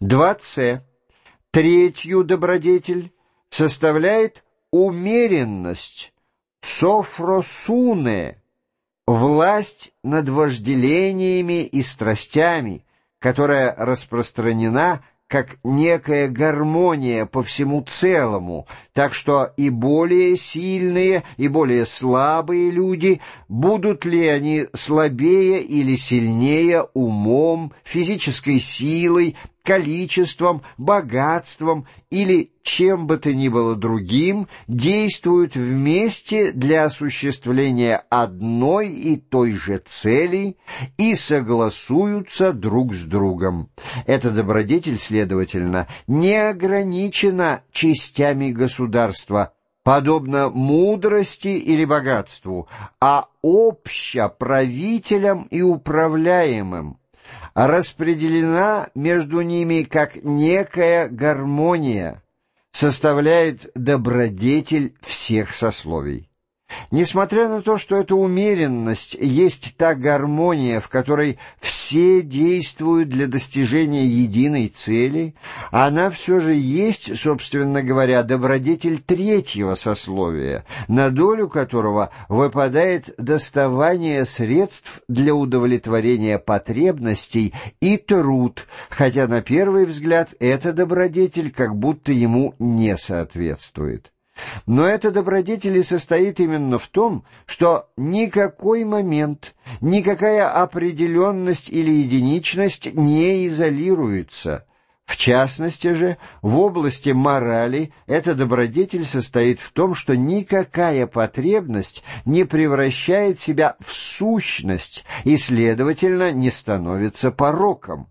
2c. Третью добродетель составляет умеренность, софросуне, власть над вожделениями и страстями, которая распространена как некая гармония по всему целому, так что и более сильные, и более слабые люди, будут ли они слабее или сильнее умом, физической силой, количеством, богатством или чем бы то ни было другим, действуют вместе для осуществления одной и той же цели и согласуются друг с другом. Эта добродетель, следовательно, не ограничена частями государства, подобно мудрости или богатству, а обща правителям и управляемым, распределена между ними как некая гармония, составляет добродетель всех сословий. Несмотря на то, что эта умеренность есть та гармония, в которой все действуют для достижения единой цели, она все же есть, собственно говоря, добродетель третьего сословия, на долю которого выпадает доставание средств для удовлетворения потребностей и труд, хотя на первый взгляд эта добродетель как будто ему не соответствует. Но эта добродетель и состоит именно в том, что никакой момент, никакая определенность или единичность не изолируется. В частности же, в области морали эта добродетель состоит в том, что никакая потребность не превращает себя в сущность и, следовательно, не становится пороком.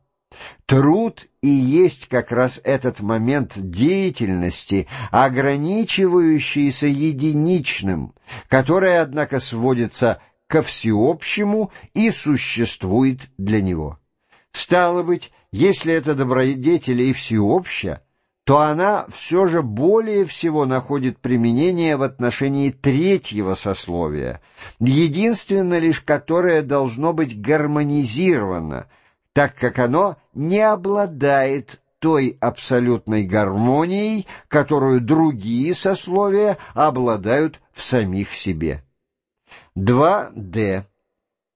Труд и есть как раз этот момент деятельности, ограничивающийся единичным, который, однако, сводится ко всеобщему и существует для него. Стало быть, если это добродетель и всеобщая, то она все же более всего находит применение в отношении третьего сословия, единственно лишь которое должно быть гармонизировано – так как оно не обладает той абсолютной гармонией, которую другие сословия обладают в самих себе. 2d.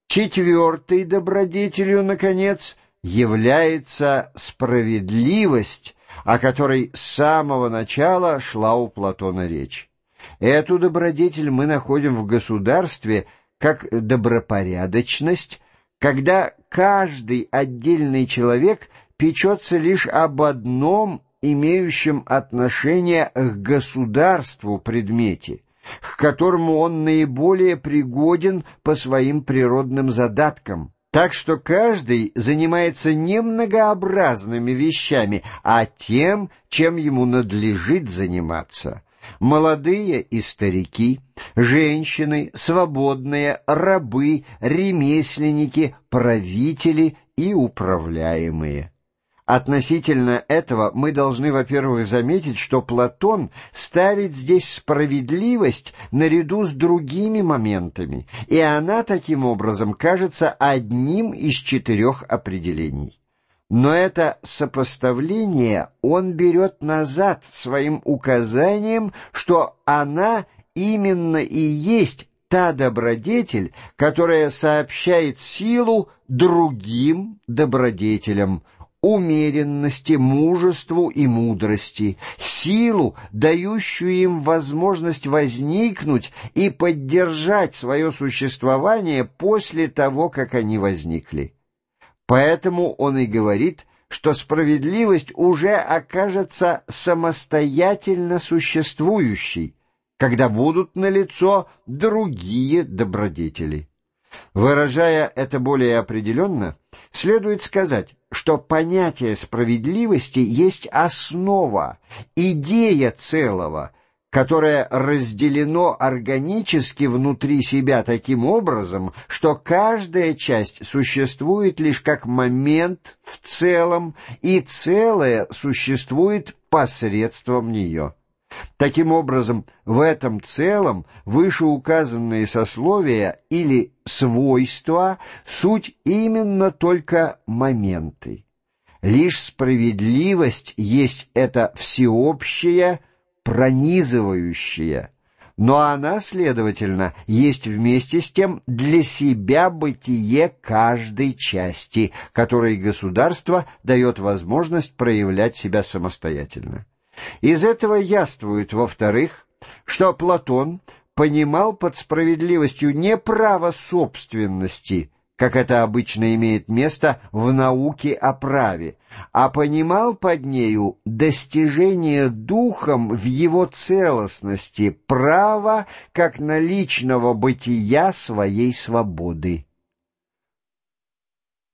Четвертой добродетелью, наконец, является справедливость, о которой с самого начала шла у Платона речь. Эту добродетель мы находим в государстве как добропорядочность, когда каждый отдельный человек печется лишь об одном имеющем отношение к государству предмете, к которому он наиболее пригоден по своим природным задаткам. Так что каждый занимается не многообразными вещами, а тем, чем ему надлежит заниматься молодые и старики, женщины, свободные, рабы, ремесленники, правители и управляемые. Относительно этого мы должны, во-первых, заметить, что Платон ставит здесь справедливость наряду с другими моментами, и она таким образом кажется одним из четырех определений. Но это сопоставление он берет назад своим указанием, что она именно и есть та добродетель, которая сообщает силу другим добродетелям, умеренности, мужеству и мудрости, силу, дающую им возможность возникнуть и поддержать свое существование после того, как они возникли. Поэтому он и говорит, что справедливость уже окажется самостоятельно существующей, когда будут налицо другие добродетели. Выражая это более определенно, следует сказать, что понятие справедливости есть основа, идея целого – которое разделено органически внутри себя таким образом, что каждая часть существует лишь как момент в целом, и целое существует посредством нее. Таким образом, в этом целом вышеуказанные сословия или свойства суть именно только моменты. Лишь справедливость есть это всеобщее, пронизывающее, но она, следовательно, есть вместе с тем для себя бытие каждой части, которой государство дает возможность проявлять себя самостоятельно. Из этого яствует, во-вторых, что Платон понимал под справедливостью не право собственности, как это обычно имеет место в науке о праве, а понимал под нею достижение духом в его целостности права как наличного бытия своей свободы.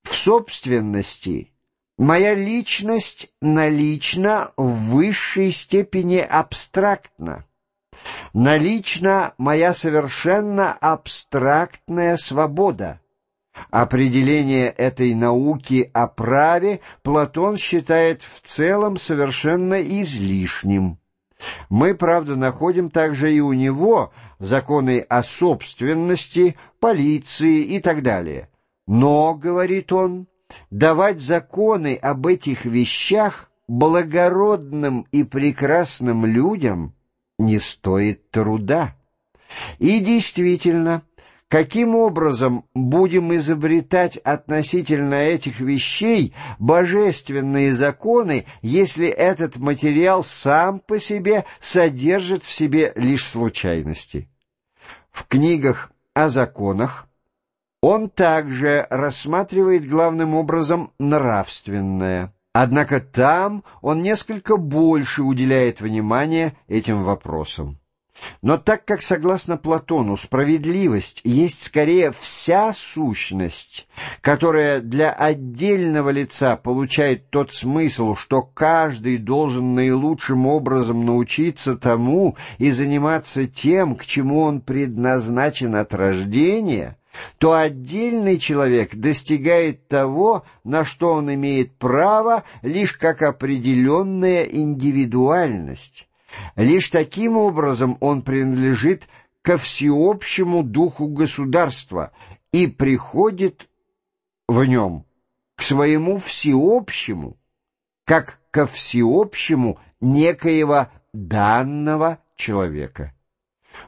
В собственности моя личность налична в высшей степени абстрактна. Налична моя совершенно абстрактная свобода. Определение этой науки о праве Платон считает в целом совершенно излишним. Мы, правда, находим также и у него законы о собственности, полиции и так далее. Но, говорит он, давать законы об этих вещах благородным и прекрасным людям не стоит труда. И действительно, Каким образом будем изобретать относительно этих вещей божественные законы, если этот материал сам по себе содержит в себе лишь случайности? В книгах о законах он также рассматривает главным образом нравственное. Однако там он несколько больше уделяет внимания этим вопросам. Но так как, согласно Платону, справедливость есть скорее вся сущность, которая для отдельного лица получает тот смысл, что каждый должен наилучшим образом научиться тому и заниматься тем, к чему он предназначен от рождения, то отдельный человек достигает того, на что он имеет право, лишь как определенная индивидуальность. Лишь таким образом он принадлежит ко всеобщему духу государства и приходит в нем к своему всеобщему, как ко всеобщему некоего данного человека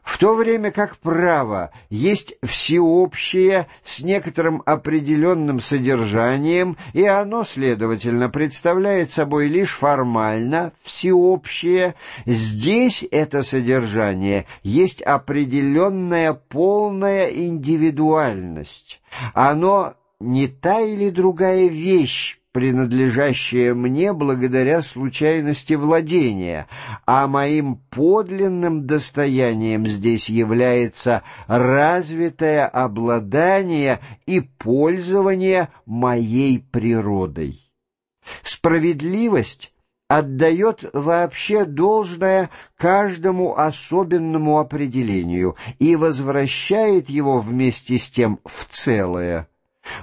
в то время как право есть всеобщее с некоторым определенным содержанием, и оно, следовательно, представляет собой лишь формально всеобщее, здесь это содержание есть определенная полная индивидуальность. Оно не та или другая вещь, принадлежащее мне благодаря случайности владения, а моим подлинным достоянием здесь является развитое обладание и пользование моей природой. Справедливость отдает вообще должное каждому особенному определению и возвращает его вместе с тем в целое.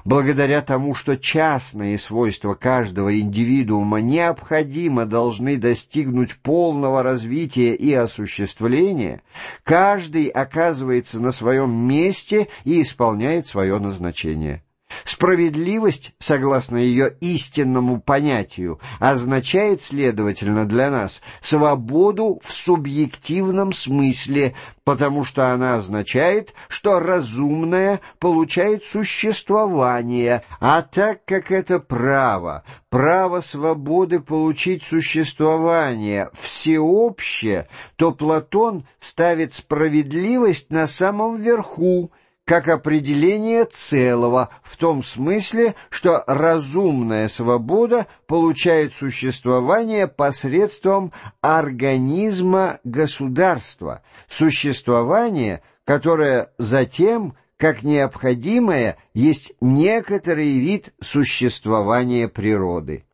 Благодаря тому, что частные свойства каждого индивидуума необходимо должны достигнуть полного развития и осуществления, каждый оказывается на своем месте и исполняет свое назначение. Справедливость, согласно ее истинному понятию, означает, следовательно, для нас свободу в субъективном смысле, потому что она означает, что разумное получает существование, а так как это право, право свободы получить существование всеобщее, то Платон ставит справедливость на самом верху, как определение целого, в том смысле, что разумная свобода получает существование посредством организма государства, существование, которое затем, как необходимое, есть некоторый вид существования природы.